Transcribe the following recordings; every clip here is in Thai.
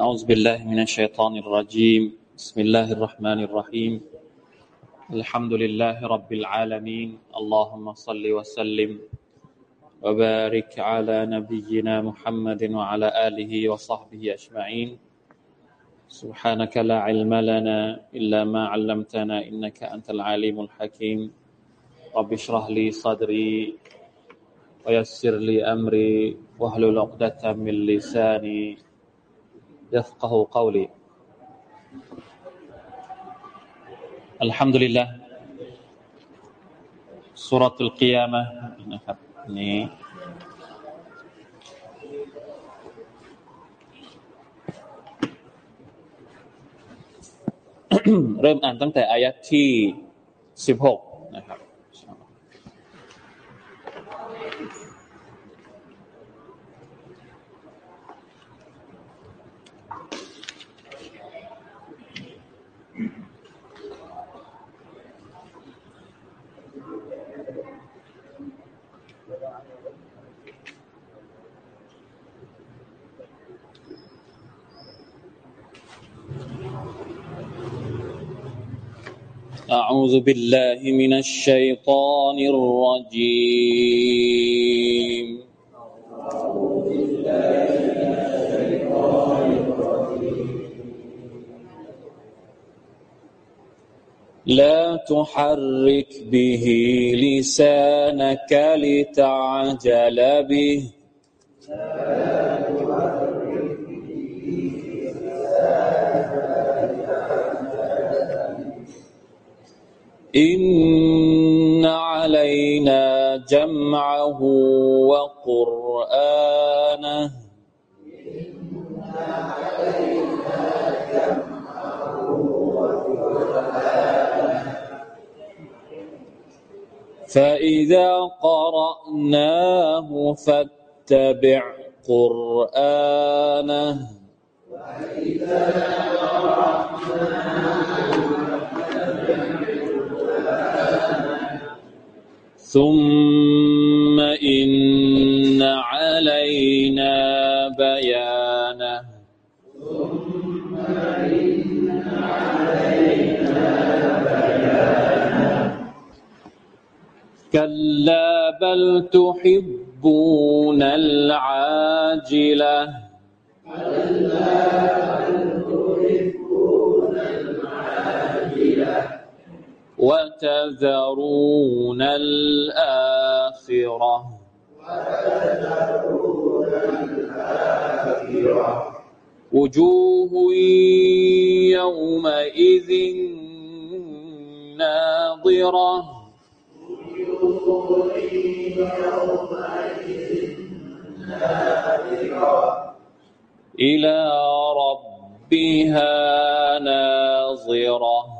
أعوذ بالله من الشيطان الرجيم. بسم الله الرحمن الرحيم. الحمد لله رب العالمين. اللهم صل وسلم وبارك على نبينا محمد وعلى آله وصحبه أجمعين. سبحانك لا علم لنا إلا ما علمتنا إنك أنت العليم الحكيم. رب اشرح لي صدري ويسر لي أمري واحلل عقدة من لساني يفقه قولي الحمد لله สุรตุลกิยามะนะครับนี้เริ่มอ่านตั้งแต่อายัดที่สิบหกนะครับ أعوذ بالله من الشيطان الرجيم. لا تحرك به لسانك لتعجل به. إن علينا جمعه وقرآنه فإذا قرأناه فاتبع قرآنه ثم إن علينا بيانه كلا بل تحبون العاجله وتذرون الآخرة. وجوه يومئذ ناظرة. إلى ربها ناظرة.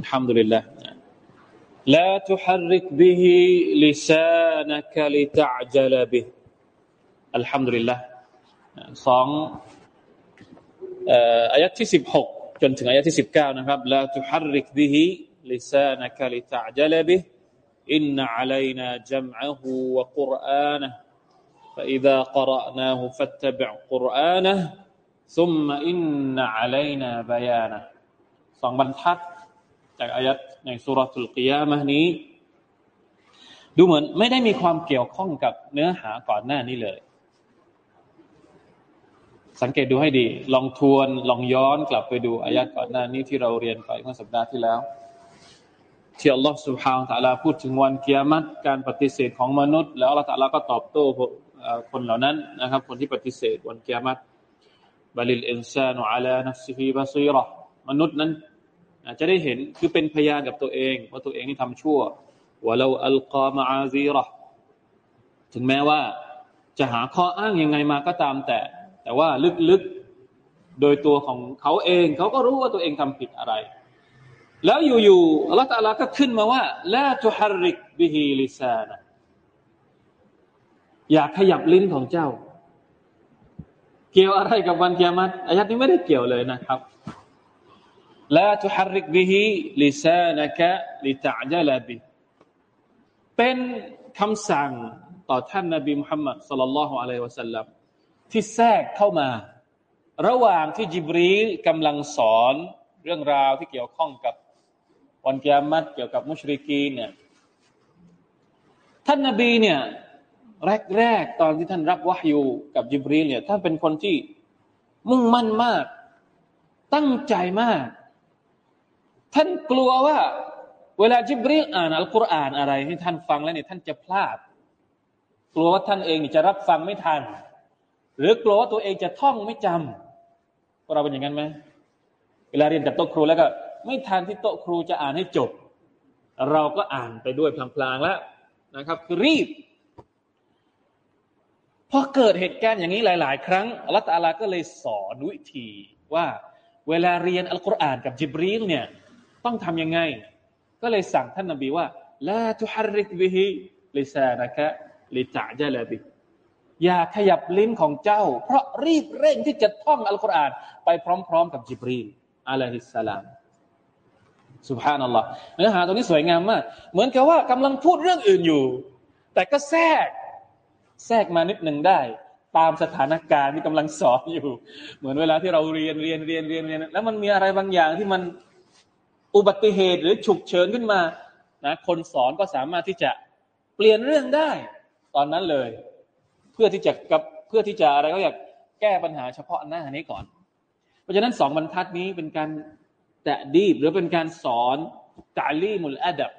الحمد لله لا تحرك به لسانك لتعجل به الحمد لله สองอายัดที่สิบหกจนถึงอายัดที่สิบเก้านะครับ لا تحرك به لسانك لتعجل به إن علينا جمعه وقرآنه فإذا قرأناه فاتبع قرآنه ثم إن علينا بيانه สองบรรทัดจากอายัดในสุรทูลกิยามะนี้ ดูเหมือนไม่ได้มีความเกี่ยวข้องกับเนื้อหาก่อนหน้านี้เลย สังเกตดูให้ดี ลองทวน ลองย้อนกลับไปดูอายัดก่อนหน้านี้ที่เราเรียนไปเมื่อสัปดาห์ที่แล้ว ที่อัลลอฮฺสุบฮานตะลาพูดถึงวันเกียรติการปฏิเสธของมนุษย์ แล้วอัลลอฮฺตะลาก็ตอบโต้ คนเหล่านั้นนะครับ คนที่ปฏิเสธวันเกียรติบาลิลอินซานุอาลานัฟซิฮีบาซีรอมนุษย์นั้นจะได้เห็นคือเป็นพยานกับตัวเองว่าตัวเองนี่ทำชั่วولو ألقى معاذيره ถึงแม้ว่าจะหาข้ออ้างยังไงมาก็ตามแต่ แต่ว่าลึกๆ โดยตัวของเขาเองเขาก็รู้ว่าตัวเองทำผิดอะไร แล้วอยู่ๆอัลลอฮฺตลาก็ขึ้นมาว่าلا تحرك به لسانك อย่าขยับลิ้นของเจ้า เกี่ยวอะไรกับวันกิยามัตอายัดนี้ไม่ได้เกี่ยวเลยนะครับلا تحرك به لسانك لتعجل بهเป็นคำสั่งต่อท่านนบีมุฮัมมัดสลลัลลอฮุอะลัยฮิวะสัลลัมที่แทรกเข้ามา ระหว่างที่จิบรีกำลังสอนเรื่องราวที่เกี่ยวข้องกับวันกิยามัตเกี่ยวกับมุชริกีเนี่ยท่านนบีเนี่ย แรกๆตอนที่ท่านรับวะฮยูกับจิบรีเนี่ยท่านเป็นคนที่มุ่งมั่นมาก ตั้งใจมาก ท่านกลัวว่า เวลาจิบรีอ่านอัลกุรอานอะไรให้ท่านฟังแล้วเนี่ยท่านจะพลาด กลัวว่าท่านเองจะรับฟังไม่ทัน หรือกลัวว่าตัวเองจะท่องไม่จำเราเป็นอย่างนั้นไหมเวลาเรียนกับโต๊ะครูแล้วก็ ไม่ทันที่โต๊ะครูจะอ่านให้จบ เราก็อ่านไปด้วยพลางๆแล้วนะครับคือรีบ พอเกิดเหตุการณ์อย่างนี้หลาย ๆ ครั้งอัลลอฮฺตาลาก็เลยสอนวิธีว่าเวลาเรียนอัลกุรอานกับจิบรีลเนี่ยต้องทำยังไง ก็เลยสั่งท่านนบีว่าلا تحرك به لسانك لتعجل به อย่าขยับลิ้นของเจ้า เพราะรีบเร่งที่จะท่องอัลกุรอานไปพร้อม ๆ กับจิบรีลอะลัยฮิสสลามสุบฮานัลลอฮ์เนื้อหาตรงนี้สวยงามมาก เหมือนกับว่ากำลังพูดเรื่องอื่นอยู่ แต่ก็แทรก แทรกมานิดหนึ่งได้ ตามสถานการณ์ที่กำลังสอนอยู่ เหมือนเวลาที่เราเรียนเรียนเรียนเรียนเรียนแล้วมันมีอะไรบางอย่างที่มันอุบัติเหตุหรือฉุกเฉินขึ้นมานะคนสอนก็สามารถที่จะเปลี่ยนเรื่องได้ ตอนนั้นเลย เพื่อที่จะกับเพื่อที่จะอะไรก็อยากแก้ปัญหาเฉพาะหน้านี้ก่อน เพราะฉะนั้นสองบรรทัดนี้เป็นการแตะดีบหรือเป็นการสอนตาลีมุลอาดับ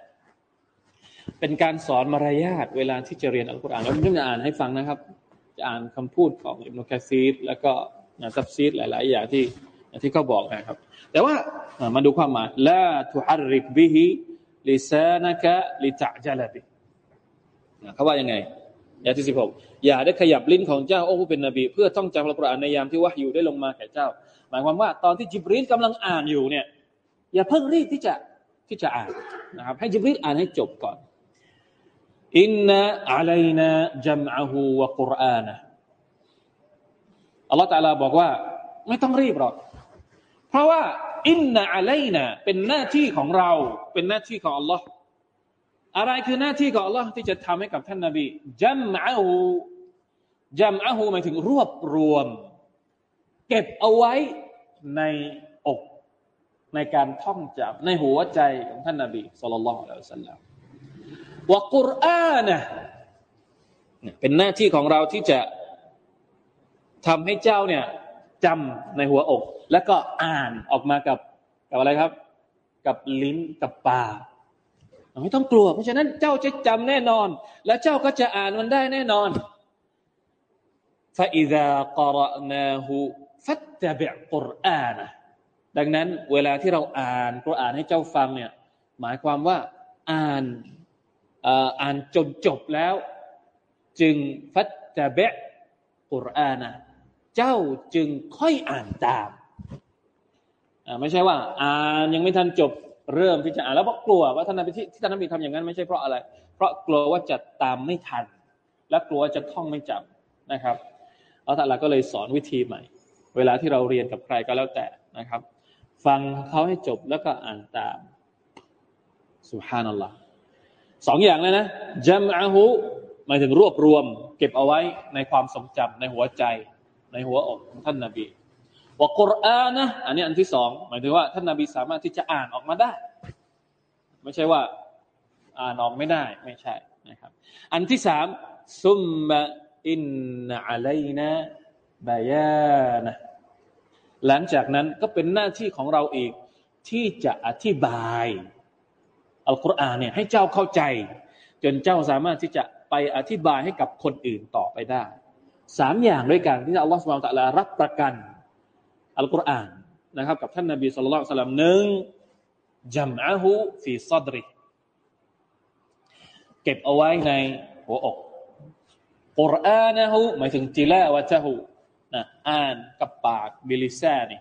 เป็นการสอนมารยาทเวลาที่จะเรียนอัลกุรอานแล้วผมจะอ่านให้ฟังนะครับ จะอ่านคำพูดของอิบนุกะษีรแล้วก็นะตัฟซีรหลาย ๆ อย่างที่ที่เขาบอกนะครับ แต่ว่ามาดูความหมายلا تحرك به لسانك لتعجل به เขาว่ายังไงอายะห์ที่สิบหกอย่าได้ขยับลิ้นของเจ้าโอ้ผู้เป็นนบี เพื่อท่องจำอัลกุรอานในยามที่วะฮ์ยูได้ลงมาแก่เจ้า หมายความว่าตอนที่จิบรีลกำลังอ่านอยู่เนี่ย อย่าเพิ่งรีบที่จะที่จะอ่านนะครับ ให้จิบรีลอ่านให้จบก่อน อินนะอะลัยนะจัมอะฮูวะกุรอานะอัลลอฮฺตาลาบอกว่า ไม่ต้องรีบหรอก เพราะว่า อินนะอะลัยนะเป็นหน้าที่ของเรา เป็นหน้าที่ของอัลลอฮ์อะไรคือหน้าที่ของ Allah ที่จะทำให้กับท่านนาบีจัมอะฮูจัมอะฮูหมายถึงรวบรวม เก็บเอาไว้ในอกในการท่องจำในหัวใจของท่านนาบีสุลต่านละอัลลอฮฺสัลลัม ว่ากุรอานะเป็นหน้าที่ของเราที่จะทำให้เจ้าเนี่ยจำในหัวอก แล้วก็อ่านออกมากับกับอะไรครับ กับลิ้นกับปากไม่ต้องกลัว เพราะฉะนั้นเจ้าจะจำแน่นอน และเจ้าก็จะอ่านมันได้แน่นอน فإذا قرأناه فاتبع قرآنه ดังนั้น เวลาที่เราอ่านกุรอานให้เจ้าฟังเนี่ย หมายความว่าอ่าน อ่านจนจบแล้ว จึงฟัตตะเบะกุรอานะเจ้าจึงค่อยอ่านตามไม่ใช่ว่า อ่านยังไม่ทันจบเริ่มที่จะอ่านแล้วเพราะกลัวว่าท่านนบีที่ท่านนบีทำอย่างนั้นไม่ใช่เพราะอะไร เพราะกลัวว่าจะตามไม่ทัน และกลัวจะท่องไม่จำนะครับอัลลอฮฺก็เลยสอนวิธีใหม่ เวลาที่เราเรียนกับใครก็แล้วแต่นะครับ ฟังเขาให้จบแล้วก็อ่านตามสุฮานัลลอฮ์ สองอย่างเลยนะจัมอาหูหมายถึงรวบรวม เก็บเอาไว้ในความทรงจำในหัวใจ ในหัวอกของท่านนาบีว่ากุรอานะอันนี้อันที่สองหมายถึงว่าท่านนาบีสามารถที่จะอ่านออกมาได้ ไม่ใช่ว่าอ่านออกไม่ได้ไม่ใช่นะครับ อันที่สามซุมมะอินนะอะลัยนะบายานะหลังจากนั้นก็เป็นหน้าที่ของเราอีกที่จะอธิบาย อัลกุรอานเนี่ยให้เจ้าเข้าใจ จนเจ้าสามารถที่จะไปอธิบายให้กับคนอื่นต่อไปได้สามอย่างด้วยกันที่อัลลอฮฺสุบไบร์ตะลารับประกันอัลกุรอานนะครับกับท่านนบีศ็อลลัลลอฮุอะลัยฮิวะซัลลัมหนึ่งجمعه في صدره เก็บเอาไว้ในหัวอกقرآنه หมายถึง تلاوته นะอ่านกับปากبلسانه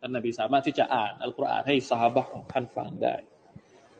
ท่านนบีสามารถที่จะอ่านอัลกุรอานให้สหายของท่านฟังได้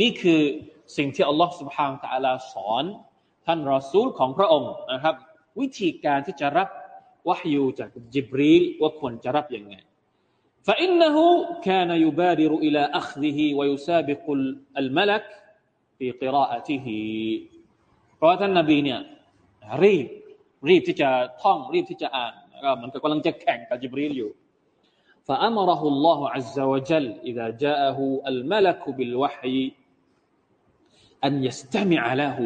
นี่คือสิ่งที่อัลลอฮ์ سبحانه และ تعالى สอนท่านรอซูลของพระองค์นะครับ วิธีการที่จะรับวะฮยูจากจิบรีลว่าควรจะรับยังไง فإنه كان يبادر إلى أخذه ويسابق الملك في قراءته เพราะท่านนบีเนี่ยรีบรีบที่จะท่องรีบที่จะอ่านก็มันก็กำลังจะแข่งกับจิบรีลอยู่ فأمره الله عز وجل إذا جاءه الملك بالوحي أن يستمع له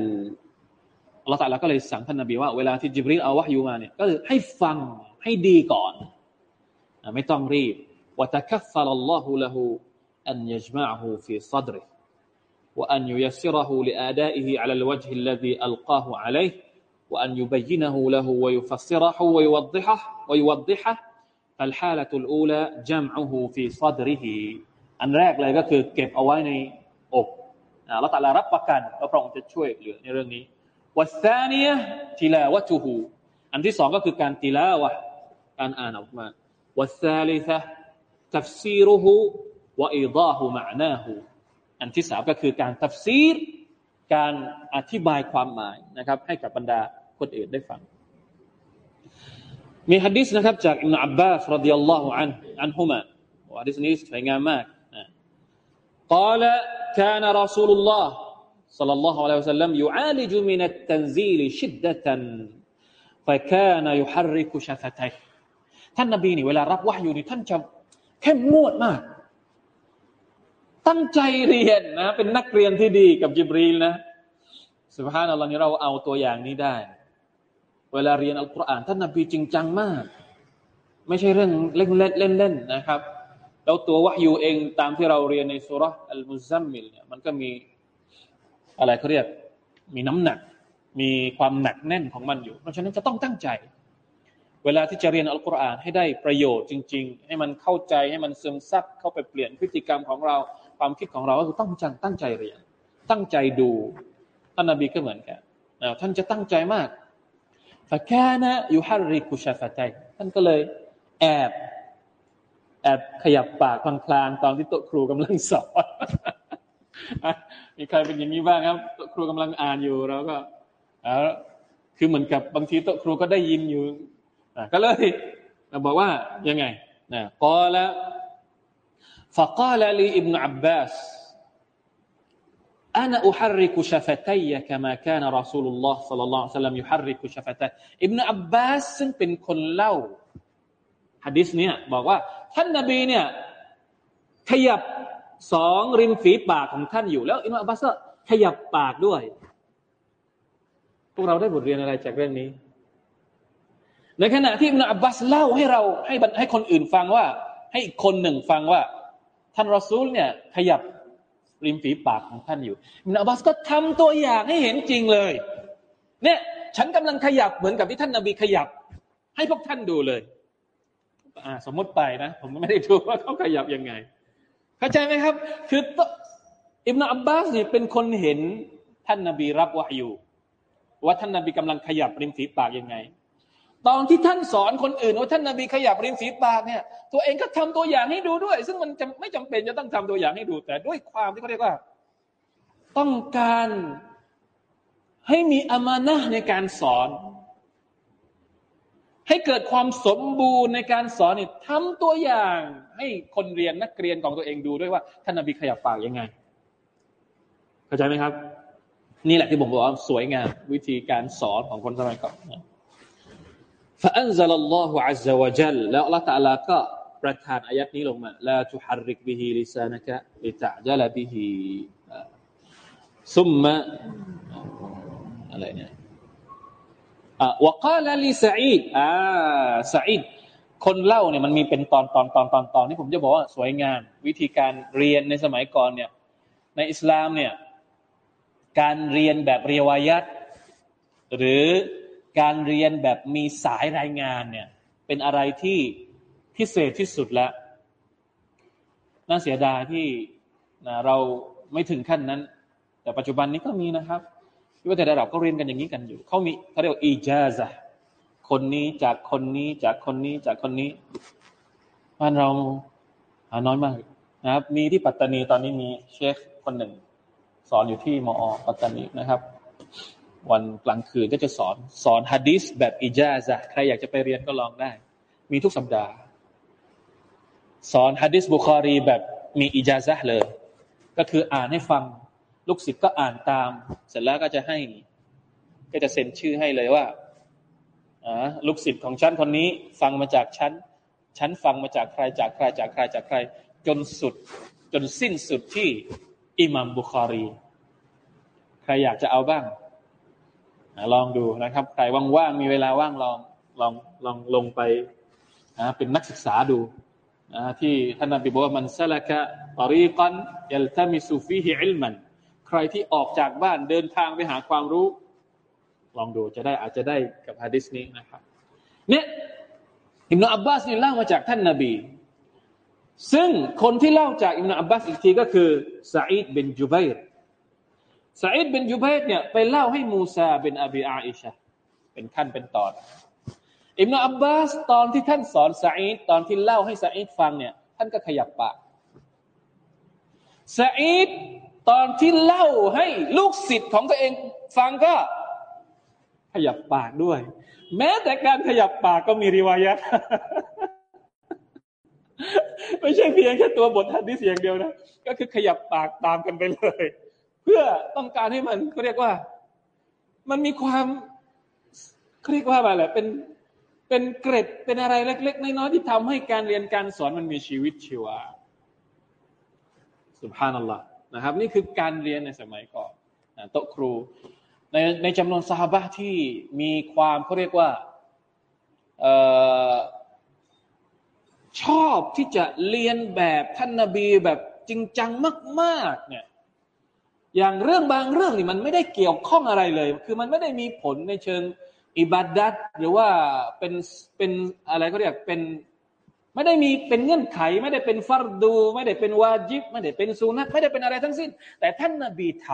อัลลอฮฺตะลาก็เลยสั่งท่านนบีว่าเวลาที่จิบรีลเอาวะฮยูมาเนี่ยก็ให้ฟังให้ดีก่อนไม่ต้องรีบ وتكفل الله له أن يجمعه في صدره وأن ييسره لآدائه على الوجه الذي ألقاه عليه وأن يبينه له ويفسره ويوضحه ويوضحه الحالة الأولى جمعه في صدره อันแรกเลยก็คือเก็บเอาไว้ในอก เราแต่ละรับประกันว่าพระองค์จะช่วยเหลือในเรื่องนี้วัสานียทีละวัจูหูอันที่สองก็คือการตีละวะการอ่านออกมาวัสาลิซะตัฟซีรุหูวอิดาหูมานาหูอันที่สามก็คือการตัฟซีร การอธิบายความหมายนะครับ ให้กับบรรดาคนอื่นได้ฟัง มีฮะดีษนะครับจากอิบนอับบาสรดิยัลลอฮุอันอันฮุมะฮะดิษนี้สวยงามมาก قال كان رسول الله صلى الله عليه وسلم يعالج من التنزيل شدة فكان يحرك شفتيه ท่านนบีนี่เวลารับวะฮยูนี่ท่านจะเข้มงวดมาก ตั้งใจเรียนนะ เป็นนักเรียนที่ดีกับจิบรีลนะสุภาพนัลลอฮ์นี่เราเอาตัวอย่างนี้ได้ เวลาเรียนอัลกุรอานท่านนบีจริงจังมาก ไม่ใช่เรื่องเล่นเล่นเล่นเล่นนะครับ แล้วตัววะฮ์ยูเองตามที่เราเรียนในซูเราะห์อัลมุซัมมิลเนี่ยมันก็มีอะไรเขาเรียก มีน้ำหนัก มีความหนักแน่นของมันอยู่ เพราะฉะนั้นจะต้องตั้งใจ เวลาที่จะเรียนอัลกุรอานให้ได้ประโยชน์จริง ๆ ให้มันเข้าใจให้มันซึมซับเข้าไปเปลี่ยนพฤติกรรมของเรา ความคิดของเราก็คือต้องจังตั้งใจเรียน ตั้งใจดูท่านนบีก็เหมือนกันท่านจะตั้งใจมากฟะแค่นะยูฮาริกุชาฟะใจท่านก็เลยแอบ อบขยับปากพลางๆตอนที่โต๊ะครูกำลังสอนมีใครเป็นอย่างนี้บ้างครับโต๊ะครูกำลังอ่านอยู่เราก็คือเหมือนกับบางทีโต๊ะครูก็ได้ยินอยู่ก็เลยบอกว่ายังไงนะกอละ فقال لي ابن عباس أنا أحرك شفتي كما كان رسول الله صلى الله عليه وسلم يحرك شفتيه ابن عباس ซึ่งเป็นคนเล่า ฮะดิษเนี่ยบอกว่าท่านนบีเนี่ยขยับสองริมฝีปากของท่านอยู่แล้วอิมามอับบาสก็ขยับปากด้วย พวกเราได้บทเรียนอะไรจากเรื่องนี้ ในขณะที่อิมามอับบาสเล่าให้เราให้ให้คนอื่นฟังว่า ให้อีกคนหนึ่งฟังว่า ท่านรอซูลเนี่ยขยับริมฝีปากของท่านอยู่อิมามอับบาสก็ทำตัวอย่างให้เห็นจริงเลย เนี่ยฉันกำลังขยับเหมือนกับที่ท่านนบีขยับ ให้พวกท่านดูเลย สมมติไปนะ ผมไม่ได้ดูว่าเขาขยับยังไง เข้าใจไหมครับ คืออิบนาอับบาสเนี่ยเป็นคนเห็นท่านนาบีรับวะอยู่ว่าท่านนาบีกำลังขยับริมฝีปากยังไง ตอนที่ท่านสอนคนอื่นว่าท่านนาบีขยับริมฝีปากเนี่ย ตัวเองก็ทำตัวอย่างให้ดูด้วย ซึ่งมันจไม่จำเป็นจะต้องทำตัวอย่างให้ดู แต่ด้วยความที่เขาเรียกว่า ต้องการให้มีอามานะในการสอน ให้เกิดความสมบูรณ์ในการสอนนี่ทำตัวอย่าง ให้คนเรียนนักเรียนของตัวเองดูด้วยว่าท่านนบีขยับปากยังไง เข้าใจไหมครับ นี่แหละที่ผมบอกว่าสวยงามวิธีการสอนของคนสมัยก่อน فأنزل الله عز وجل แล้วอัลลอฮฺตะลาก็ประทานอายัดนี้ลงมา لا تحرك به لسانك لتعجل به ثم อะไรเนี่ย อ่า วกาลลีสอีดอ่าสอีดคนเล่าเนี่ยมันมีเป็นตอนตอนตอนตอนตอนที่ผมจะบอกว่าสวยงามวิธีการเรียนในสมัยก่อนเนี่ยในอิสลามเนี่ยการเรียนแบบเรียวายัตหรือการเรียนแบบมีสายรายงานเนี่ยเป็นอะไรที่พิเศษที่สุดแล้วน่าเสียดายที่เราไม่ถึงขั้นนั้น แต่ปัจจุบันนี้ก็มีนะครับ ที่ว่าแต่ระดับก็เรียนกันอย่างนี้กันอยู่เขามีเขาเรียกว่าอีจาซะคนนี้จากคนนี้จากคนนี้จากคนนี้บ้านเราหาน้อยมากนะครับ มีที่ปัตตานีตอนนี้มีเชคคนหนึ่ง สอนอยู่ที่มอ ปัตตานีนะครับ วันกลางคืนก็จะสอน สอนฮะดิษแบบอิจาซะใครอยากจะไปเรียนก็ลองได้ มีทุกสัปดาห์ สอนฮะดิษบุคอรีแบบมีอิจาซะเลย ก็คืออ่านให้ฟัง ลูกศิษย์ก็อ่านตาม เสร็จแล้วก็จะให้ ก็จะเซ็นชื่อให้เลยว่าลูกศิษย์ของฉันคนนี้ ฟังมาจากฉันฉันฟังมาจากใครจากใครจากใครจากใคร จนสุด จนสิ้นสุดที่อิหมัมบุคารี ใครอยากจะเอาบ้างลองดูนะครับ ใครว่างๆมีเวลาว่างลองลองลองลงไปเป็นนักศึกษาดูที่ท่านนบีบอกว่ามันซาลกะطريقا يلتمس فيه علما ใครที่ออกจากบ้านเดินทางไปหาความรู้ ลองดูจะได้อาจจะได้กับฮะดิษนี้นะครับ เนี่ยอิบนุอับบาสนี่เล่ามาจากท่านนาบี ซึ่งคนที่เล่าจากอิบนุอับบาสอีกทีก็คือซาอิดบินจุบัยร์ซาอิดบินจุบัยร์เนี่ยไปเล่าให้มูซาบินอบีอาอิชะเป็นขั้นเป็นตอนอิบนุอับบาสตอนที่ท่านสอนซาอิดตอนที่เล่าให้ซาอิดฟังเนี่ยท่านก็ขยับปากซาอิด ตอนที่เล่าให้ลูกศิษย์ของตัวเองฟังก็ ขยับปากด้วย แม้แต่การขยับปากก็มีริวายะไม่ใช่เพียงแค่ตัวบททันที่เสียงเดียวนะ ก็คือขยับปากตามกันไปเลย เพื่อต้องการให้มันเขาเรียกว่า มันมีความเรียกว่าอะไรเป็นเป็นเกร็ดเป็นอะไรเล็ก ๆ น้อยๆที่ทำให้การเรียนการสอนมันมีชีวิตชีวาสุภานัลลอฮ์ นะครับ นี่คือการเรียนในสมัยก่อนโต๊ะครู ในในจำนวนซาบะที่มีความเขาเรียกว่าชอบที่จะเรียนแบบท่านนาบีแบบจริงจังมากๆเนี่ยอย่างเรื่องบางเรื่องนี่มันไม่ได้เกี่ยวข้องอะไรเลย คือมันไม่ได้มีผลในเชิงอิบัดดัตหรือว่าเป็นเป็นอะไรเขาเรียกเป็น ไม่ได้มีเป็นเงื่อนไข ไม่ได้เป็นฟัรดู ไม่ได้เป็นวาจิบ ไม่ได้เป็นซูนัตไม่ได้เป็นอะไรทั้งสิ้น แต่ท่านนาบีท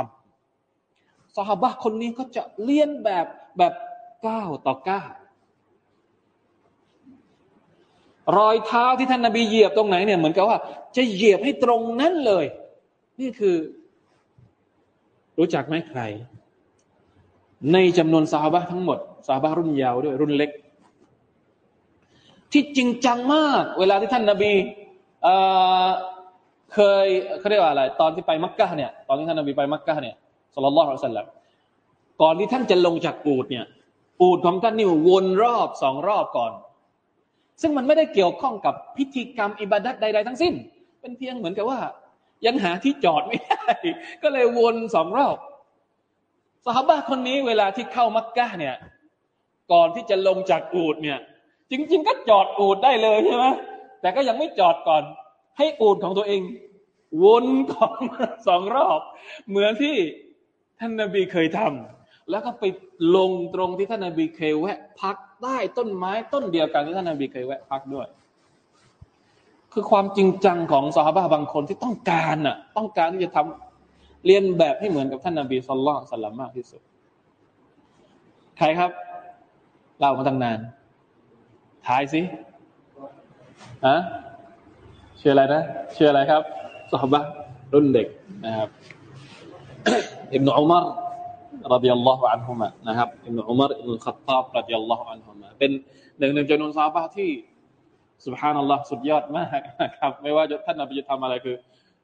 ำสหบะคนนี้ก็จะเลียนแบบแบบก้าวต่อก้าวรอยเท้าที่ท่านนาบีเหยียบตรงไหนเนี่ยเหมือนกับว่า จะเหยียบให้ตรงนั้นเลย นี่คือ รู้จักไหมใคร ในจำนวนสาบะทั้งหมดสาบะรุ่นยาวด้วยรุ่นเล็ก ที่จริงจังมาก เวลาที่ท่านนาบีเเคยเขาเรียกว่าอะไร ตอนที่ไปมักกะเนี่ยตอนที่ท่านนาบีไปมักกะเนี่ยสุลลัลลอฮุอะลัยฮิสัลลัมก่อนที่ท่านจะลงจากอูดเนี่ย อูดของท่านนี่วนรอบสองรอบก่อน ซึ่งมันไม่ได้เกี่ยวข้องกับพิธีกรรมอิบาดัตใด ๆ ทั้งสิ้น เป็นเพียงเหมือนกับว่า ยังหาที่จอดไม่ได้ ก็เลยวนสองรอบสหบ้าคนนี้เวลาที่เข้ามักกะเนี่ย ก่อนที่จะลงจากอูดเนี่ย จริง ๆ ก็จอดอูดได้เลยใช่ไหมแต่ก็ยังไม่จอดก่อน ให้อูดของตัวเอง วนก่อนสองรอบ เหมือนที่ท่านนาบีเคยทำแล้วก็ไปลงตรงที่ท่านนาบีเคยแวะ พักใต้ต้นไม้ต้นเดียวกันที่ท่านนาบีเคยแวะพักด้วย คือความจริงจังของสหาบางคนที่ต้องการน่ะ ต้องการที่จะทำเรียนแบบให้เหมือนกับท่านนาบีสุลต่านสัลลัมมากที่สุด ใครครับเล่ามาตั้งนาน ทายสิฮะชื่ออะไรนะชื่ออะไรครับสหบะรุ่นเด็กนะครับอิบนุอุมารรดิยัลลอฮุอันฮุมะนะครับอิบนุอุมารอิบนุขัตตาบรดิยัลลอฮุอันฮุมะเป็นหนึ่งในจำนวนซาบะที่สุบฮานัลลอฮ์สุดยอดมากนะครับ ไม่ว่าท่านนบีจะทำอะไรคือ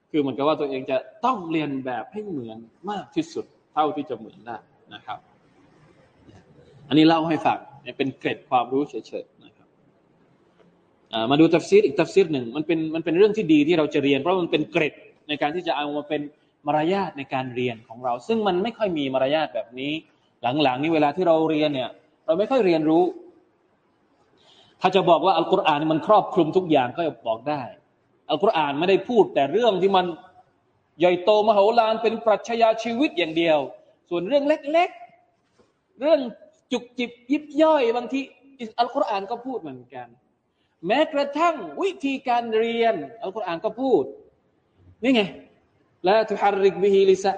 คือเหมือนกับว่าตัวเองจะต้องเลียนแบบให้เหมือนมากที่สุด เท่าที่จะเหมือนได้นะครับ อันนี้เล่าให้ฟังเป็นเกร็ดความรู้เฉย มาดูตัฟซีรอีกตัฟซีรหนึ่งมันเป็นมันเป็นเรื่องที่ดีที่เราจะเรียน เพราะมันเป็นเกร็ดในการที่จะเอามาเป็นมารยาทในการเรียนของเรา ซึ่งมันไม่ค่อยมีมารยาทแบบนี้ หลังๆนี้เวลาที่เราเรียนเนี่ย เราไม่ค่อยเรียนรู้ ถ้าจะบอกว่าอัลกุรอานมันครอบคลุมทุกอย่างก็บอกได้ อัลกุรอานไม่ได้พูด แต่เรื่องที่มันใหญ่โตมโหฬารเป็นปรัชญาชีวิตอย่างเดียว ส่วนเรื่องเล็ก ๆ เรื่องจุกจิบยิบย่อยบางทีอัลกุรอานก็พูดเหมือนกัน แม้กระทั่งวิธีการเรียนอัลกุรอานก็พูด นี่ไงและทุฮาริกบิฮิลิซะ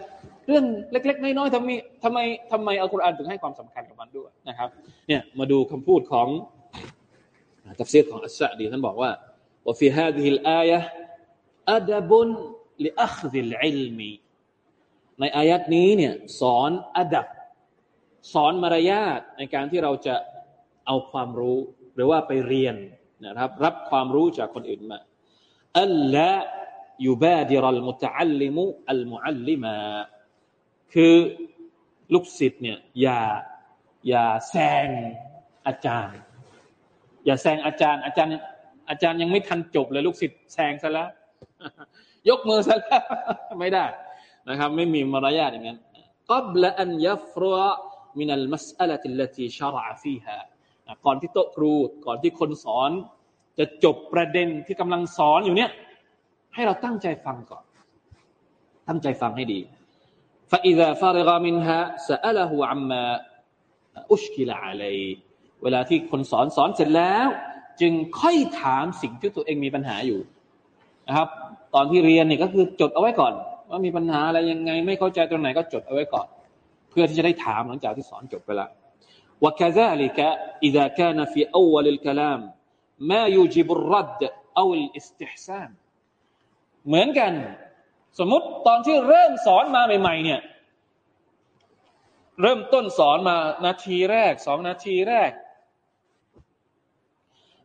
เรื่องเล็ก ๆ น้อยๆทำไมทำไมทำไมอัลกุรอานถึงให้ความสำคัญกับมันด้วยนะครับ เนี่ยมาดูคำพูดของตัฟซีรของอัสซะดีท่านบอกว่าوفي هذه الآية أدب لأخذ العلم ในอายัดนี้เนี่ยสอนอัดับ สอนมารยาทในการที่เราจะเอาความรู้หรือว่าไปเรียน นะครับ รับความรู้จากคนอื่นมาอัลละยูบาดิรัลมุตอัลลิมุอัลมุอัลลิมาคือลูกศิษย์เนี่ยอย่าอย่าแซงอาจารย์ อย่าแซงอาจารย์ อาจารย์อาจารย์ยังไม่ทันจบเลยลูกศิษย์แซงซะแล้ว ยกมือซะแล้วไม่ได้นะครับ ไม่มีมารยาทอย่างนั้น قبل أن يفرغ من المسألة التي شرع فيها ก่อนที่โต๊ะครู ก่อนที่คนสอน จะจบประเด็นที่กำลังสอนอยู่เนี่ย ให้เราตั้งใจฟังก่อน ตั้งใจฟังให้ดี فإذا فرغ منها سأله عما أشكل عليه เวลาที่คนสอนสอนเสร็จแล้ว จึงค่อยถามสิ่งที่ตัวเองมีปัญหาอยู่นะครับ ตอนที่เรียนเนี่ยก็คือจดเอาไว้ก่อน ว่ามีปัญหาอะไรยังไง ไม่เข้าใจตรงไหนก็จดเอาไว้ก่อน เพื่อที่จะได้ถามหลังจากที่สอนจบไปแล้ว وكذلك إذا كان في أول الكلام ما يوجب الرد أو الاستحسان เหมือนกันสมมติตอนที่เริ่มสอนมาใหม่ๆเนี่ย เริ่มต้นสอนมานาทีแรกสองนาทีแรก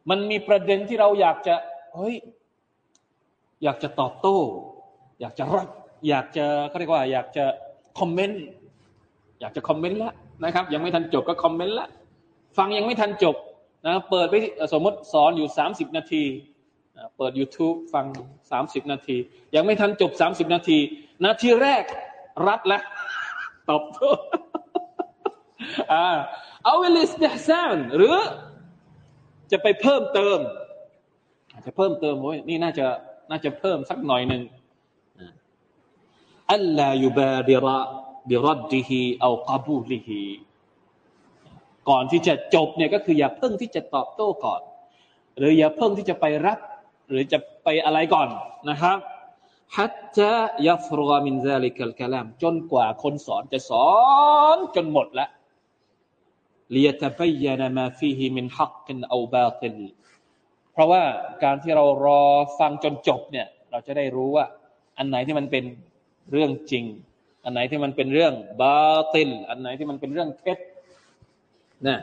มันมีประเด็นที่เราอยากจะเฮ้ยอยากจะตอบโต้ อยากจะรับอยากจะเขาเรียกว่า อยากจะคอมเมนต์อยากจะคอมเมนต์ละ นะครับ ยังไม่ทันจบก็คอมเมนต์ละฟังยังไม่ทันจบนะเปิดไปสมมติสอนอยู่สามสิบนาทีเปิด YouTube ฟังสามสิบนาที ยังไม่ทันจบสามสิบนาที นาทีแรกرد แล้วตอบโต้เอาเวลิสเดซานหรือจะไปเพิ่มเติม อาจจะเพิ่มเติมโอ้ยนี่น่าจะน่าจะเพิ่มสักหน่อยหนึ่งألا يبادر برده أو قبوله ก่อนที่จะจบเนี่ยก็คืออย่าเพิ่งที่จะตอบโต้ก่อน หรืออย่าเพิ่งที่จะไปรับ หรือจะไปอะไรก่อนนะครับحتى يفرغ من ذلك الكلام จนกว่าคนสอนจะสอนจนหมดแล้วليتبين ما فيه من حق أو باطل เพราะว่าการที่เรารอฟังจนจบเนี่ย เราจะได้รู้ว่า อันไหนที่มันเป็นเรื่องจริง อันไหนที่มันเป็นเรื่องบาติลอันไหนที่มันเป็นเรื่องเท็จนะ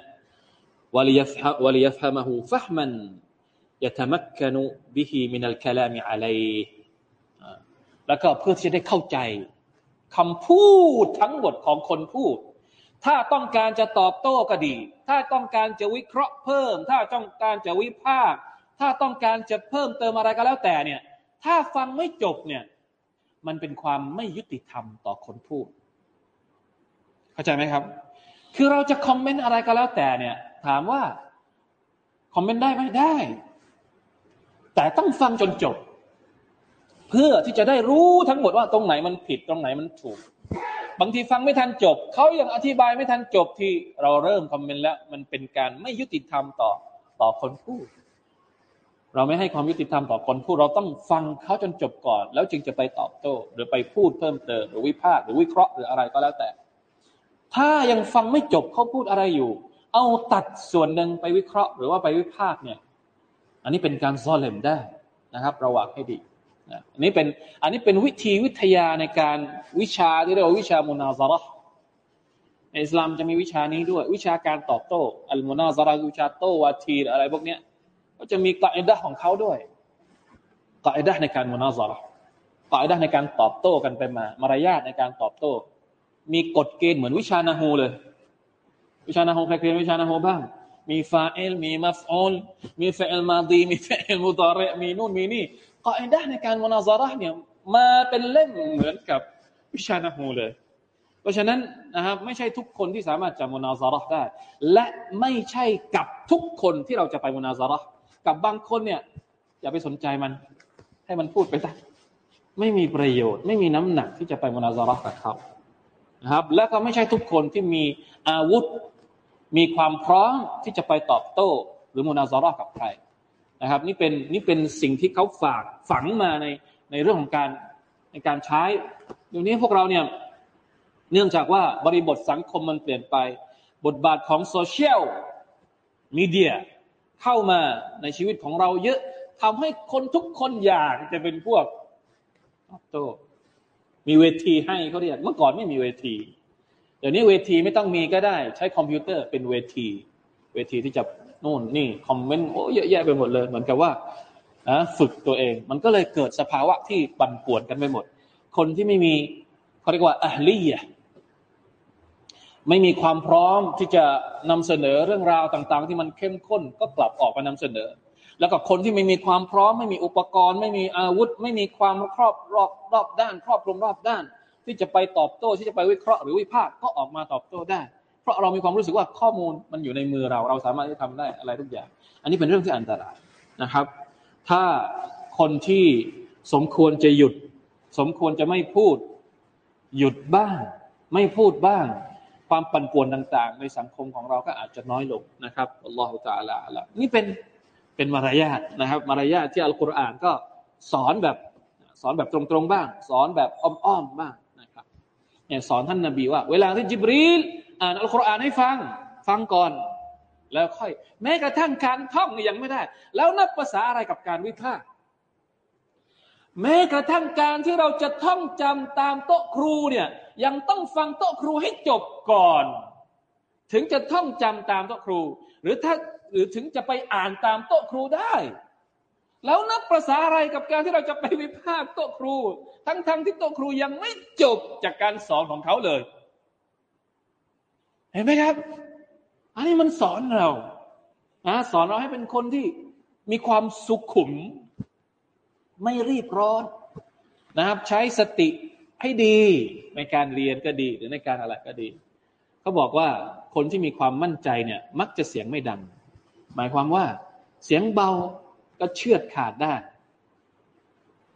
วะลียฟฮะวะลียฟฮะมะฮูฟะฮมันยะตมักกนุบิฮิมินัลคลามิอะลัยแล้วก็เพื่อที่จะได้เข้าใจคำพูดทั้งหมดของคนพูด ถ้าต้องการจะตอบโต้ก็ดี ถ้าต้องการจะวิเคราะห์เพิ่ม ถ้าต้องการจะวิพากษ์ถ้าต้องการจะเพิ่มเติมอะไรก็แล้วแต่เนี่ย ถ้าฟังไม่จบเนี่ย มันเป็นความไม่ยุติธรรมต่อคนพูด เข้าใจไหมครับ คือเราจะคอมเมนต์อะไรก็แล้วแต่เนี่ย ถามว่าคอมเมนต์ได้ไหมได้ แต่ต้องฟังจนจบ เพื่อที่จะได้รู้ทั้งหมดว่าตรงไหนมันผิดตรงไหนมันถูก บางทีฟังไม่ทันจบ เขายังอธิบายไม่ทันจบที่เราเริ่มคอมเมนต์แล้ว มันเป็นการไม่ยุติธรรมต่อต่อคนพูด เราไม่ให้ความยุติธรรมต่อคนพูดเราต้องฟังเขาจนจบก่อน แล้วจึงจะไปตอบโต้ หรือไปพูดเพิ่มเติมหรือวิพากษ์หรือวิเคราะห์หรืออะไรก็แล้วแต่ ถ้ายังฟังไม่จบเขาพูดอะไรอยู่ เอาตัดส่วนหนึ่งไปวิเคราะห์ หรือว่าไปวิพากษ์เนี่ย อันนี้เป็นการซ่อนเลมได้นะครับระวังให้ดีอันนี้เป็นอันนี้เป็นวิธีวิทยาในการวิชาที่เรียกว่าวิชามุนาซาระในอิสลามจะมีวิชานี้ด้วย วิชาการตอบโต้อัลมุนาซาระวิชาโต้วาทีอะไรพวกเนี้ย ก็จะมีกอิดะของเขาด้วยกอิดะในการมุนาซาระกอิดะในการตอบโต้กันไปมา มารยาทในการตอบโต้ มีกฎเกณฑ์เหมือนวิชานาฮูเลย วิชานาฮูใครเรียนวิชานาฮูบ้าง มีฟาเอลมีมัฟอลมีเฟลมาดีมีเฟลมุตอรมีนู่นมีนี่ก็อิดะในการมุนาซาระเนี่ยมาเป็นเล่มเหมือนกับวิชานะฮูเลยเพราะฉะนั้นนะครับไม่ใช่ทุกคนที่สามารถจะมุนาซาระได้ และไม่ใช่กับทุกคนที่เราจะไปมุนาซาระ กับบางคนเนี่ย อย่าไปสนใจมัน ให้มันพูดไปซะไม่มีประโยชน์ ไม่มีน้ำหนักที่จะไปมนาซาระกับเขานะครับ และก็ไม่ใช่ทุกคนที่มีอาวุธ มีความพร้อมที่จะไปตอบโต้ หรือมนาซาระกับใครนะครับ นี่เป็นนี่เป็นสิ่งที่เขาฝากฝังมาในในเรื่องของการในการใช้เดี๋ยวนี้พวกเราเนี่ยเนื่องจากว่าบริบทสังคมมันเปลี่ยนไป บทบาทของโซเชียลมีเดีย เข้ามาในชีวิตของเราเยอะทำให้คนทุกคนอยากจะเป็นพวกตอโต้มีเวทีให้เขาเรียกเมื่อก่อนไม่มีเวทีเดี๋ยวนี้เวทีไม่ต้องมีก็ได้ ใช้คอมพิวเตอร์เป็นเวที เวทีที่จะโน่นนี่คอมเมนต์โอ้เยอะแยะไปหมดเลย เหมือนกับว่าฝึกตัวเอง มันก็เลยเกิดสภาวะที่ปั่นป่วนกันไปหมด คนที่ไม่มีเขาเรียกว่าอัลลีย ไม่มีความพร้อมที่จะนำเสนอเรื่องราวต่างๆ ที่มันเข้มข้นก็กลับออกมานำเสนอ แล้วก็คนที่ไม่มีความพร้อม ไม่มีอุปกรณ์ ไม่มีอาวุธ ไม่มีความครอบรอบรอบด้าน ครอบคลุมรอบด้าน ที่จะไปตอบโต้ที่จะไปวิเคราะห์หรือวิพากษ์ก็ออกมาตอบโต้ได้ เพราะเรามีความรู้สึกว่าข้อมูลมันอยู่ในมือเราเราสามารถที่ทำได้อะไรทุกอย่าง อันนี้เป็นเรื่องที่อันตรายนะครับ ถ้าคนที่สมควรจะหยุด สมควรจะไม่พูด หยุดบ้าง ไม่พูดบ้าง ความปั่นป่วนต่าง ๆ ในสังคมของเราก็อาจจะน้อยลงนะครับอัลลอฮฺตาลาละนี่เป็นเป็นมารยาทนะครับ มารยาทที่อัลกุรอานก็สอนแบบสอนแบบตรงๆบ้าง สอนแบบอ้อมๆบ้างนะครับเนี่ยสอนท่านนาบีว่า เวลาที่จิบรีลอ่านอัลกุรอานให้ฟังฟังก่อน แล้วค่อย แม้กระทั่งการท่องยังไม่ได้ แล้วนับภาษาอะไรกับการวิพากษ์แม้กระทั่งการที่เราจะท่องจำตามโต๊ะครูเนี่ย ยังต้องฟังโต๊ะครูให้จบก่อน ถึงจะท่องจำตามโต๊ะครู หรือถ้าหรือถึงจะไปอ่านตามโต๊ะครูได้ แล้วนับภาษาอะไรกับการที่เราจะไปวิพากษ์โต๊ะครู ทั้งๆทที่โต๊ะครูยังไม่จบจากการสอนของเขาเลย เห็นไหมครับ อันนี้มันสอนเราสอนเราให้เป็นคนที่มีความสุขุม ไม่รีบร้อนนะครับ ใช้สติ ให้ดีในการเรียนก็ดีหรือในการอะไรก็ดี เขาบอกว่าคนที่มีความมั่นใจเนี่ย มักจะเสียงไม่ดัง หมายความว่าเสียงเบาก็เชือดขาดได้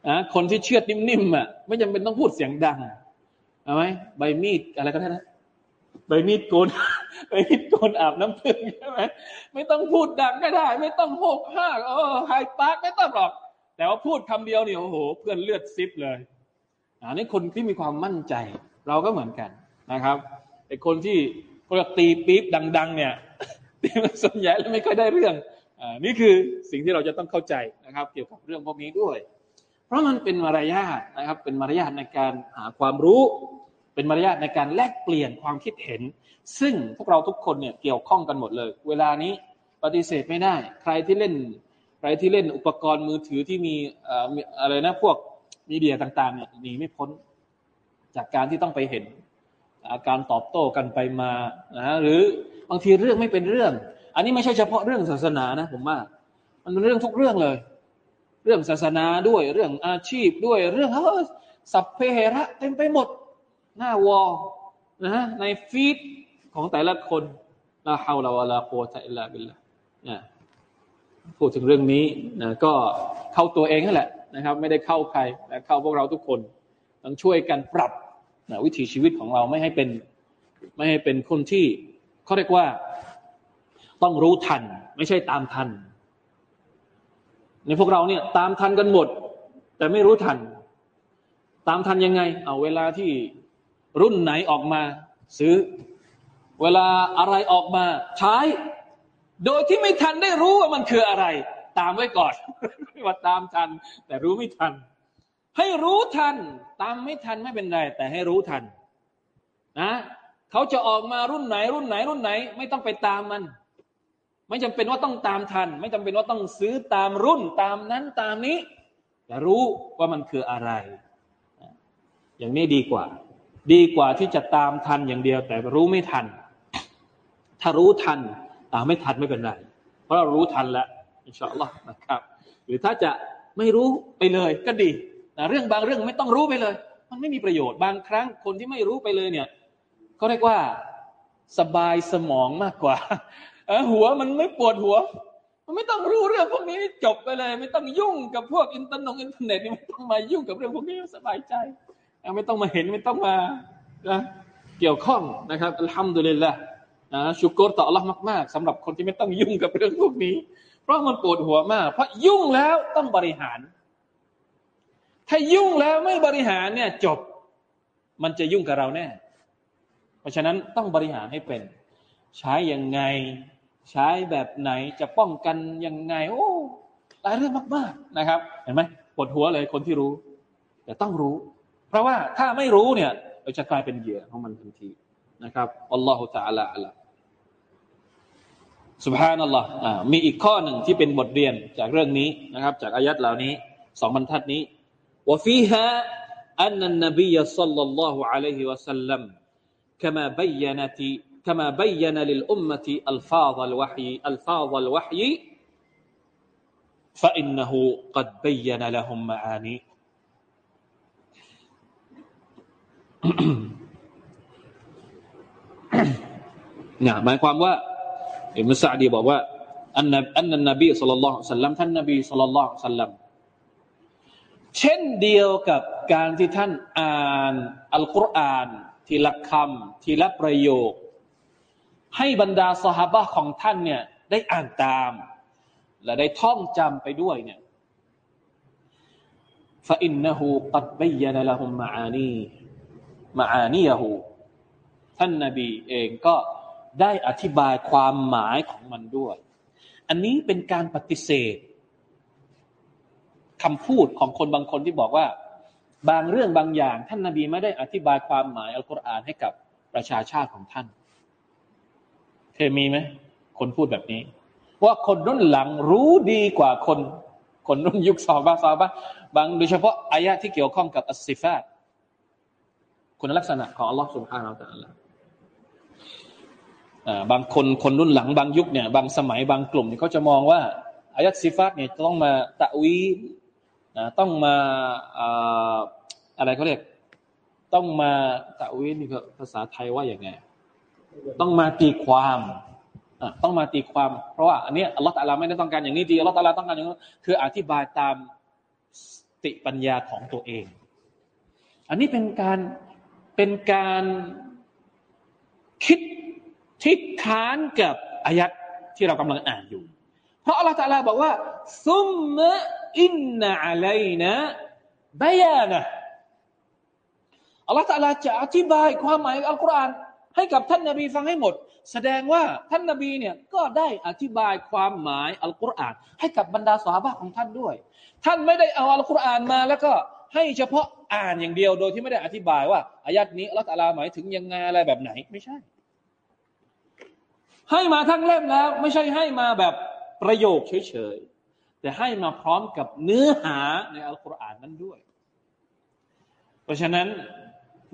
อะคนที่เชือดนิ่มๆอะไม่จำเป็นต้องพูดเสียงดังเอาไหมใบมีดอะไรก็ได้นะใบมีดโกนใบมีดโกนอาบน้ำพึ่งใช่ไหมไม่ต้องพูดดังก็ได้ ไม่ต้องโหกห้าเออไฮปาร์กไม่ต้องหรอก แต่ว่าพูดคำเดียวเนี่ยโอ้โห เพื่อนเลือดซิบเลย อันนี้คนที่มีความมั่นใจ เราก็เหมือนกันนะครับไอ้คนที่คนตีปี๊บดัง ๆ เนี่ยตีมันส่วนใหญ่แล้วไม่ค่อยได้เรื่องอ่านี่คือสิ่งที่เราจะต้องเข้าใจนะครับ เกี่ยวกับเรื่องพวกนี้ด้วย เพราะมันเป็นมารยาทนะครับ เป็นมารยาทในการหาความรู้ เป็นมารยาทในการแลกเปลี่ยนความคิดเห็น ซึ่งพวกเราทุกคนเนี่ยเกี่ยวข้องกันหมดเลย เวลานี้ปฏิเสธไม่ได้ ใครที่เล่นใครที่เล่นอุปกรณ์มือถือที่มีอะไรนะพวก media ต่างๆเนี่ยหนีไม่พ้น จากการที่ต้องไปเห็น อาการตอบโต้กันไปมานะฮะหรือบางทีเรื่องไม่เป็นเรื่อง อันนี้ไม่ใช่เฉพาะเรื่องศาสนานะผมว่ามันเป็นเรื่องทุกเรื่องเลย เรื่องศาสนาด้วยเรื่องอาชีพด้วยเรื่องเฮ้สัพเพเหระเต็มไปหมด หน้า wall นะฮะใน feed ของแต่ละคนلا حول ولا قوة إلا باللهนะพูดถึงเรื่องนี้นะก็เข้าตัวเองนั่นแหละ นะครับ ไม่ได้เข้าใครนะเข้าพวกเราทุกคนต้องช่วยกันปรับนะวิถีชีวิตของเราไม่ให้เป็น ไม่ให้เป็นคนที่เขาเรียกว่าต้องรู้ทัน ไม่ใช่ตามทัน ในพวกเราเนี่ยตามทันกันหมด แต่ไม่รู้ทัน ตามทันยังไง เอาเวลาที่รุ่นไหนออกมาซื้อ เวลาอะไรออกมาใช้โดยที่ไม่ทันได้รู้ว่ามันคืออะไร ตามไว้ก่อนว่าตามทัน แต่รู้ไม่ทัน ให้รู้ทัน ตามไม่ทันไม่เป็นไร แต่ให้รู้ทัน นะเขาจะออกมารุ่นไหน รุ่นไหน รุ่นไหน ไม่ต้องไปตามมัน ไม่จำเป็นว่าต้องตามทัน ไม่จำเป็นว่าต้องซื้อตามรุ่นตามนั้นตามนี้ แต่รู้ว่ามันคืออะไร อย่างนี้ดีกว่า ดีกว่าที่จะตามทันอย่างเดียว แต่รู้ไม่ทัน ถ้ารู้ทัน ตามไม่ทันไม่เป็นไร เพราะเรารู้ทันแล้ว إن شاء الله นะครับ หรือถ้าจะไม่รู้ไปเลยก็ดีนะเรื่องบางเรื่องไม่ต้องรู้ไปเลย มันไม่มีประโยชน์บางครั้งคนที่ไม่รู้ไปเลยเนี่ยก็เรียกว่าสบายสมองมากกว่าหัวมันไม่ปวดหัว มันไม่ต้องรู้เรื่องพวกนี้จบไปเลย ไม่ต้องยุ่งกับพวกอินเทอร์เน็ตอินเทอร์เน็ตนี่ไม่ต้องมายุ่งกับเรื่องพวกนี้สบายใจไม่ต้องมาเห็นไม่ต้องมาเกี่ยวข้องนะครับอัลฮัมดุลิลละนะชุกรต่อ Allah มาก ๆสำหรับคนที่ไม่ต้องยุ่งกับเรื่องพวกนี้ เพราะมันปวดหัวมาก เพราะยุ่งแล้วต้องบริหาร ถ้ายุ่งแล้วไม่บริหารเนี่ยจบ มันจะยุ่งกับเราแน่ เพราะฉะนั้นต้องบริหารให้เป็น ใช้อย่างไง ใช้แบบไหนจะป้องกันยังไง โอ้หลายเรื่องมากๆนะครับ เห็นไหมปวดหัวเลยคนที่รู้ แต่ต้องรู้ เพราะว่าถ้าไม่รู้เนี่ยเราจะกลายเป็นเหยื่อของมันทันทีนะครับอัลลอฮฺตะอัลลอฮ سبحان อัลลอฮ์มีอีกข้อหนึ่งที่เป็นบทเรียนจากเรื่องนี้นะครับ จากอายัดเหล่านี้สองบรรทัดนี้ وفيها أن النبي صلى الله عليه وسلم كما بينت كما بين للأمة ألفاظ الوحي ألفاظ الوحي فإنه قد بين لهم معاني เนี่ยหมายความว่า อิมซาดีบอกว่าอันนอันนันนบีสุลต่านสัลลัมท่านนบีสุลต่านสัลลัมเช่นเดียวกับการที่ท่านอ่านอัลกุรอานทีละคำทีละประโยค ให้บรรดาสหาบะของท่านเนี่ยได้อ่านตาม และได้ท่องจำไปด้วยเนี่ยฟาอินนหูกัดบยนละหุมมาอานีมาานียหูท่านนบีเองก็ ได้อธิบายความหมายของมันด้วย อันนี้เป็นการปฏิเสธคำพูดของคนบางคนที่บอกว่า บางเรื่องบางอย่าง ท่านนาบีไม่ได้อธิบายความหมายอัลกุรอานให้กับประชาชาติของท่าน เคยมีไหมคนพูดแบบนี้ ว่าคนรุ่นหลังรู้ดีกว่าคน คนรุ่นยุคสอบาซาบะบางโดยเฉพาะอายะที่เกี่ยวข้องกับอัสซิฟาตคุณลักษณะของอัลลอฮ์สุบฮานาอัลลอฮ์ บางคนคนรุ่นหลังบางยุคเนี่ยบางสมัยบางกลุ่มเนี่ยเขาจะมองว่าอายัดซิฟัตเนี่ยต้องมาตะวีต้องมาอะไรเขาเรียก ต้องมาตะวีนี่ภาษาไทยว่าอย่างไงต้องมาตีความต้องมาตีความ เพราะว่าอันนี้อัลลอฮฺตะลาไม่ได้ต้องการอย่างนี้ดีอัลลอฮฺตะลาต้องการอย่างนี้คืออธิบายตามสติปัญญาของตัวเอง อันนี้เป็นการเป็นการคิด ทิศทานกับอายัดที่เรากำลังอ่านอยู่ เพราะอัลลอฮฺตาลาบอกว่าซุมมะอินนะอะลัยนะบยานะอัลลอฮฺตาลาจะอธิบายความหมายอัลกุรอานให้กับท่านนาบีฟังให้หมด แสดงว่าท่านนาบีเนี่ยก็ได้อธิบายความหมายอัลกุรอาน ให้กับบรรดาสาบะของท่านด้วย ท่านไม่ได้เอาอัลกุรอานมาแล้วก็ให้เฉพาะอ่านอย่างเดียวโดยที่ไม่ได้อธิบายว่าอายัดนี้อัลลอฮฺตาลาหมายถึงยังไงอะไรแบบไหนไม่ใช่ ให้มาทั้งเล่มแล้ว ไม่ใช่ให้มาแบบประโยคเฉยๆ แต่ให้มาพร้อมกับเนื้อหาในอัลกุรอานนั้นด้วย เพราะฉะนั้น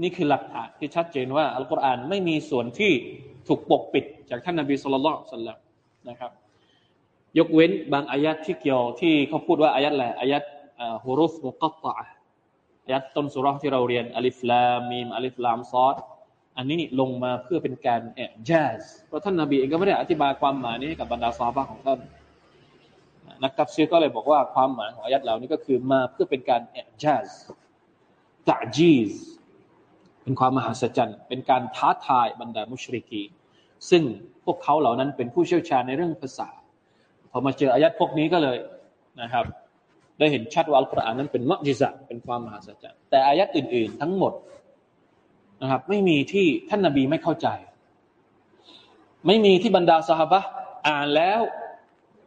นี่คือหลักฐานที่ชัดเจนว่าอัลกุรอานไม่มีส่วนที่ถูกปกปิดจากท่านนาบีสุลต่านสัลลัมนะครับ ยกเว้นบางอายัดที่เกี่ยวที่เขาพูดว่าอายัดอะไรอายัดฮุรุฟมุกัตตะอายัดต้นสุรที่เราเรียนอัลิฟลามีมอัลิฟลามซอด อันนี้ลงมาเพื่อเป็นการแอบแจสเพราะท่านนาบีเองก็ไม่ได้อธิบายความหมายนี้ให้กับบรรดาซาบะของท่านนักตัฟซีก็เลยบอกว่าความหมายของอายัดเหล่านี้ก็คือมาเพื่อเป็นการแอบแจสตะจีสเป็นความมหัศจรรย์ เป็นการท้าทายบรรดามุชริกีซึ่งพวกเขาเหล่านั้นเป็นผู้เชี่ยวชาญในเรื่องภาษา พอมาเจออายัดพวกนี้ก็เลยนะครับ ได้เห็นชัดว่าอัลกุรอานนั้นเป็นมัจจิซะเป็นความมหัศจรรย์แต่อายัดอื่น ๆ ทั้งหมด นะครับ ไม่มีที่ท่านนาบีไม่เข้าใจ ไม่มีที่บรรดาสหบะอ่านแล้ว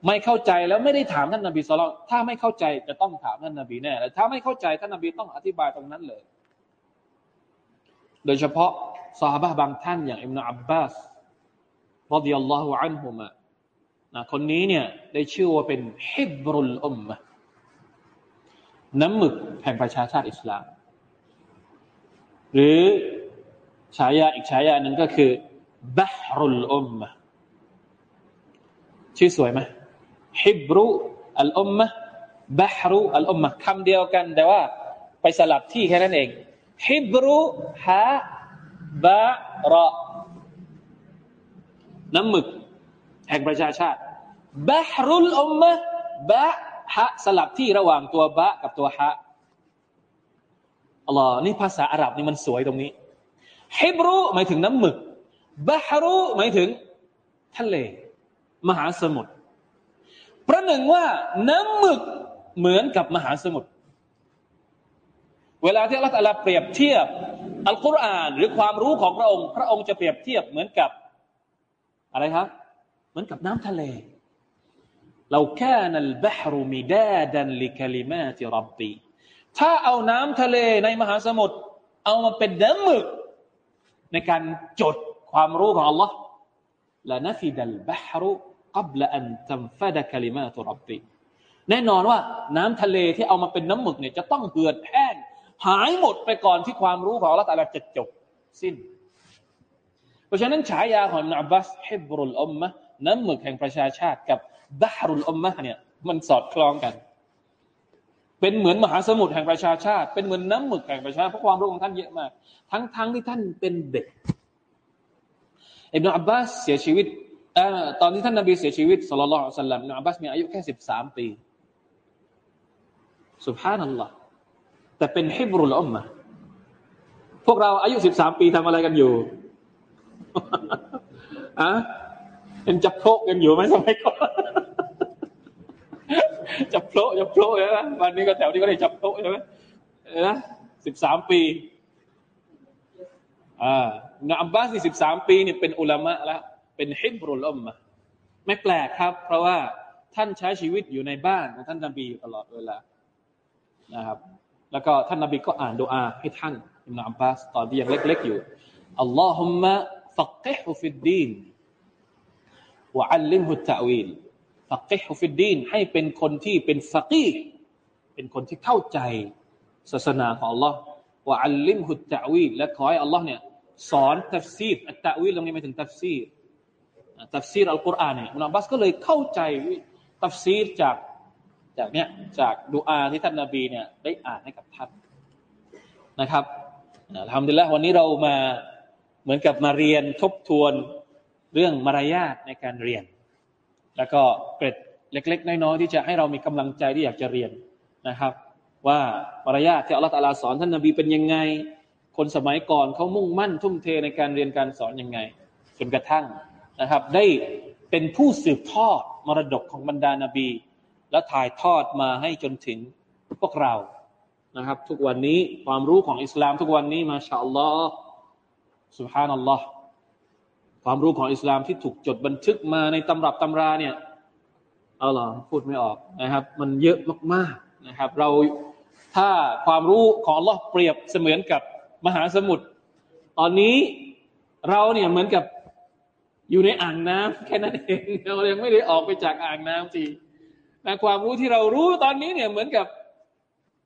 ไม่เข้าใจแล้วไม่ได้ถามท่านนาบีสลอถ้าไม่เข้าใจจะต้องถามท่านนาบีแน่แต่ถ้าไม่เข้าใจท่านนาบีต้องอธิบายตรงนั้นเลย โดยเฉพาะสหบะบางท่านอย่างอิมนาอับบาสรดิยัลลอฮุอันฮุมะนะคนนี้เนี่ยได้ชื่อว่าเป็นฮิบรุลอุมมะน้ำหมึกแห่งประชาชาติอิสลาม หรือ ฉายาอีกฉายาหนึ่งก็คือบะฮรุลอุมมะชื่อสวยไหมฮิบรุอัลอุมมะบะฮรุอัลอุมมะคำเดียวกัน แต่ว่าไปสลับที่แค่นั้นเองฮิบรุฮะบะระน้ำหมึก แห่งประชาชาติบะฮรุลอุมมะบะฮะสลับที่ระหว่างตัวบะกับตัวฮะอัลลอฮ์นี่ภาษาอาหรับนี่มันสวยตรงนี้ ฮิบรูหมายถึงน้ำหมึกบะฮรุหมายถึงทะเล มหาสมุทรประหนึ่งว่าน้ำหมึกเหมือนกับมหาสมุทรเวลาที่อัลลอฮฺเปรียบเทียบอัลกุรอาน หรือความรู้ของพระองค์ พระองค์จะเปรียบเทียบเหมือนกับอะไรครับ เหมือนกับน้ำทะเล เราแค่นัลบฮรุมิดาดันลิคลิมาติรับบีถ้าเอาน้ำทะเลในมหาสมุทรเอามาเป็นน้ำหมึก ในการจดความรู้ของ Allah ละนฟิดัลบฮรุกับละอันตัมฟดะคลิมาตุรับบีแน่นอนว่าน้ำทะเลที่เอามาเป็นน้ำหมึกเนี่ยจะต้องเหือดแห้งหายหมดไปก่อนที่ความรู้ของ Allah ตาลาจะจบสิ้น เพราะฉะนั้นฉายาของอับบาสฮิบรุลอุมมะน้ำหมึกแห่งประชาชาติกับบาฮรุลอมมะเนี่ยมันสอดคล้องกัน เป็นเหมือนมหาสมุทรแห่งประชาชาติ เป็นเหมือนน้ำหมึกแห่งประชาชาติเพราะความรู้ของท่านเยอะมาก ทั้งทั้งที่ท่านเป็นเด็กอิบนาอับบาสเสียชีวิตอตอนที่ท่านนบีเสียชีวิตสุลลัลลอฮุสัลลัมอิบนาอับบาสมีอายุแค่สิบสามปีสุบฮานัลลอฮ์แต่เป็นฮิบรุลอมมะพวกเราอายุสิบสามปีทำอะไรกันอยู่อะเป็นจับโพกกันอยู่ไหมสมัยก่อน จับโพกจับโพกใช่ไหมวันนี้ก็แถวนี้ก็ได้จับโพกใช่ไหมนะสิบสามปีอ่านาอับบาสสิบสามปีเนี่ยเป็นอุลามะแล้วเป็นฮิบรุลอมมะไม่แปลกครับ เพราะว่าท่านใช้ชีวิตอยู่ในบ้านของท่านนบีอยู่ตลอดเวลานะครับ แล้วก็ท่านนบีก็อ่านดูอาให้ท่านอิบนุอับบาสตอนที่ยังเล็ก ๆ อยู่اللهم فقهه في الدين وعلمه التأويل فقهه في الدين ให้เป็นคนที่เป็นفقيه เป็นคนที่เข้าใจศาสนาของ Allah وعلمه التأويل และขอให้ Allah เนี่ยสอนตัฟซีรอัตตะวีตรงนี้หมายถึงตัฟซีรตัฟซีรอัลกุรอานเนี่ยมุนับบาสก็เลยเข้าใจตัฟซีรจากจากเนี้ยจากดูอาที่ท่านนาบีเนี่ยได้อ่านให้กับท่านนะครับทำดีแล้ววันนี้เรามาเหมือนกับมาเรียนทบทวนเรื่องมารยาทในการเรียน แล้วก็เกร็ดเล็ก ๆ น้อยๆที่จะให้เรามีกำลังใจที่อยากจะเรียนนะครับ ว่ามารยาทที่อัลลอฮฺตาลาสอนท่านนบีเป็นยังไง คนสมัยก่อนเขามุ่งมั่นทุ่มเทในการเรียนการสอนยังไงจนกระทั่งนะครับ ได้เป็นผู้สืบทอดมรดกของบรรดานาบี และถ่ายทอดมาให้จนถึงพวกเรานะครับ ทุกวันนี้ความรู้ของอิสลามทุกวันนี้มาชาอัลลอฮ์สุบฮานัลลอฮ์ ความรู้ของอิสลามที่ถูกจดบันทึกมาในตำรับตำราเนี่ยเอาหรอพูดไม่ออกนะครับ มันเยอะมากๆนะครับ เราถ้าความรู้ของลอเปรียบเสมือนกับมหาสมุทรตอนนี้เราเนี่ยเหมือนกับอยู่ในอ่างน้ำแค่นั้นเองเรายังไม่ได้ออกไปจากอ่างน้ำทีนะความรู้ที่เรารู้ตอนนี้เนี่ยเหมือนกับ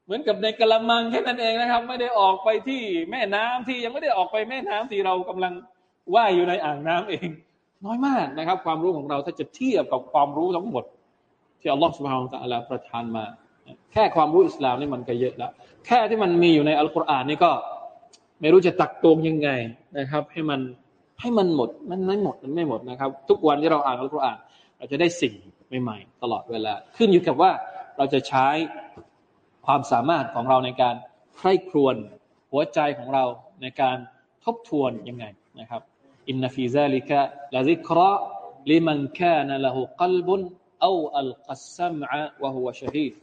เหมือนกับในกระมังแค่นั้นเองนะครับ ไม่ได้ออกไปที่แม่น้ำที่ยังไม่ได้ออกไปแม่น้ำที่เรากำลัง ว่ายอยู่ในอ่างน้ำเอง น้อยมากนะครับ ความรู้ของเราถ้าจะเทียบกับความรู้ทั้งหมด ที่อัลลอฮฺสุบฮานะอัลาประทานมา แค่ความรู้อิสลามนี่มันก็เยอะแล้ว แค่ที่มันมีอยู่ในอัลกุรอานนี่ก็ไม่รู้จะตักตวงยังไงนะครับ ให้มันให้มันหมดมันไม่หมดมันไม่หมดนะครับ ทุกวันที่เราอ่านอัลกุรอาน เราจะได้สิ่งใหม่ๆตลอดเวลา ขึ้นอยู่กับว่าเราจะใช้ความสามารถของเราในการใคร่ครวญหัวใจของเราในการทบทวนยังไง นะครับอินนฟีซาลิกะละซิกราลิมันคานะละหูกัลบุนเอาอัลกัสซัมะวะฮุวะชฮีด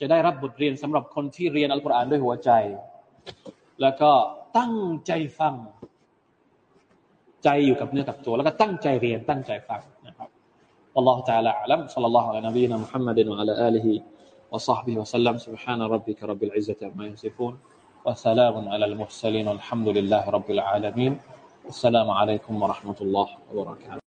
จะได้รับบทเรียนสำหรับคนที่เรียนอัลกุรอานด้วยหัวใจ แล้วก็ตั้งใจฟัง ใจอยู่กับเนื้อกับตัว แล้วก็ตั้งใจเรียนตั้งใจฟังนะครับ والله تعالى أعلم صلى الله على نبينا محمد وعلى آله وصحبه وسلم سبحان ربك رب العزة عما يصفون وسلام على المرسلين والحمد لله رب العالمين. السلام عليكم ورحمة الله وبركاته.